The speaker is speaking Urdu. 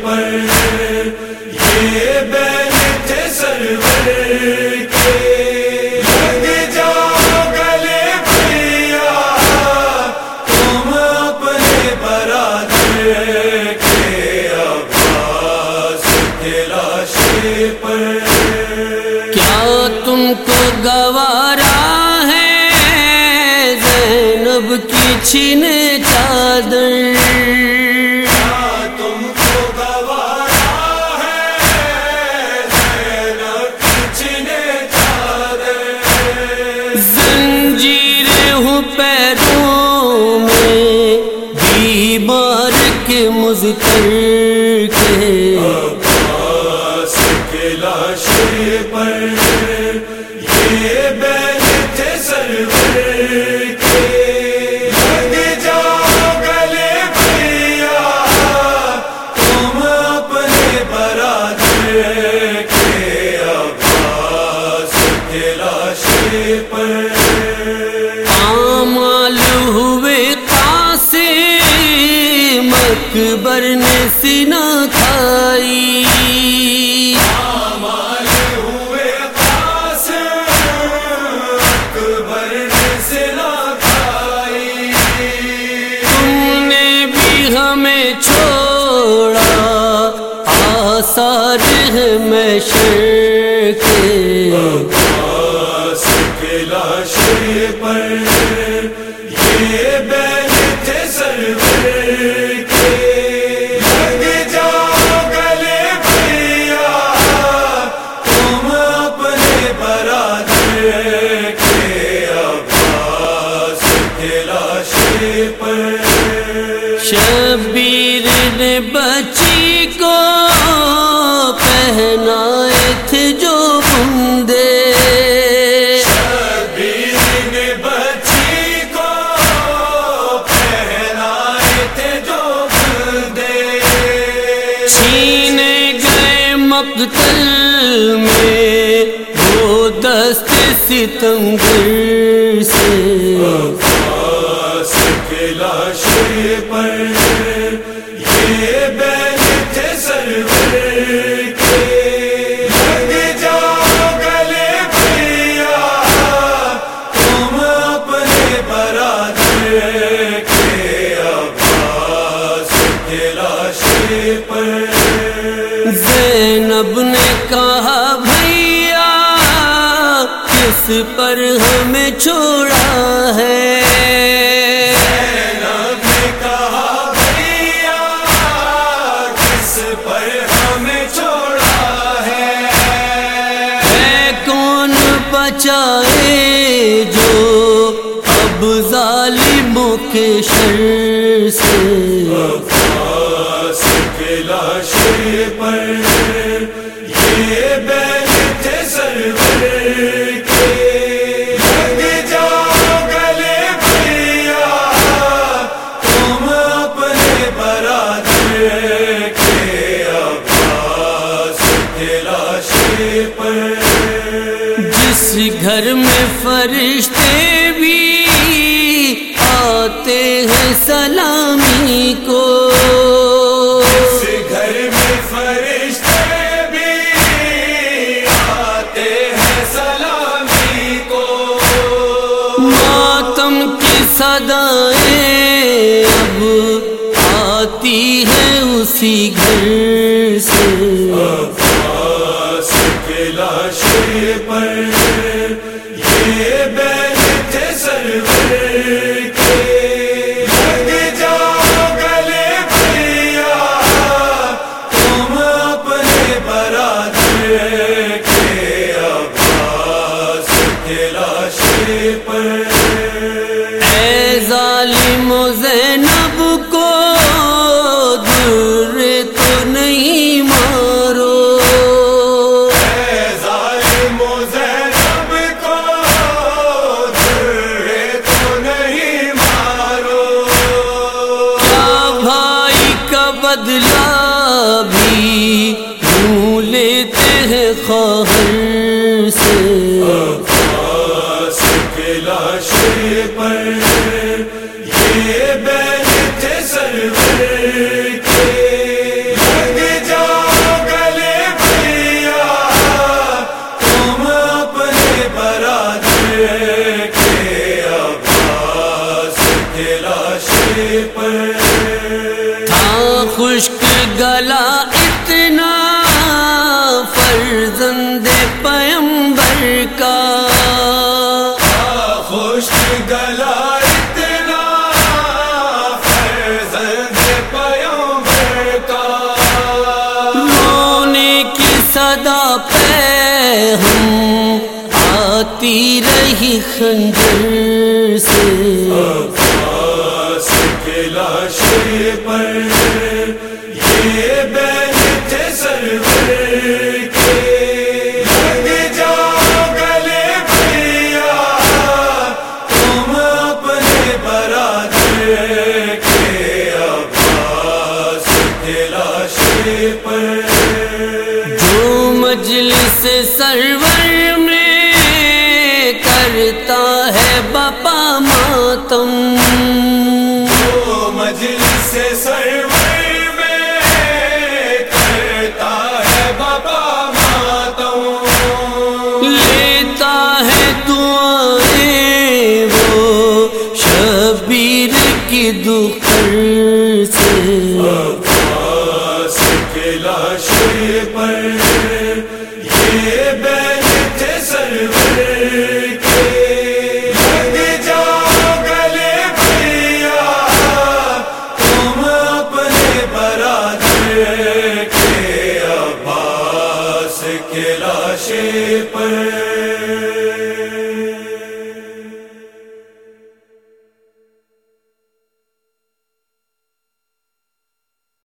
پر یہ بین تھے سرور کے۔ لگ گلے تم اپنے برادر کے عباس کے لاشے پر۔ کیا تم کو گوارا ہے؟ زینب کی چھین چادر۔ ہوں پیروں میں بیمار کے مزتر کے عباس کے لاشے پر یہ بین تھے سرور کے۔ لگ جاؤ گلے بھیا تم اپنے برادر کے۔ عباس کے لاشے پر میں کے عباس کے لاشے پر یہ بین تھے سرور کے لگ جاؤ گلے بھیا تم اپنے برادر کے عباس کے لاشے پر شبیر نے بچی کو مقتل میں وہ دست ستمگر سے۔ پر یہ بین تھے سرور ہمیں چھوڑا ہے۔ بچائے جو اب ظالموں کے شر سے پر گھر میں فرشتے بھی آتے ہیں سلامی کو۔ اس گھر میں فرشتے بھی آتے ہیں سلامی کو۔ ماتم کی اب آتی ہیں اسی گھر اے ظالم زینب کو در تو نہیں مارو۔ اے ظالم زینب کو تو نہیں مارو۔ کیا بھائی کا بدلہ تھا خشک گلا اتنا فرزند پیمبر کا۔ خشک گلا اتنا فرزند پیمبر کا۔ رونے کی صدا پہ ہم ہی خنجر سے۔ پر یہ بیٹھے تھے سرور۔ بپا ماتم وہ مجلس سے سرور میں کرتا ہے بابا ماتم لیتا ہے دعائیں وہ شبیر کی سے پر یہ بین کے لاشے پر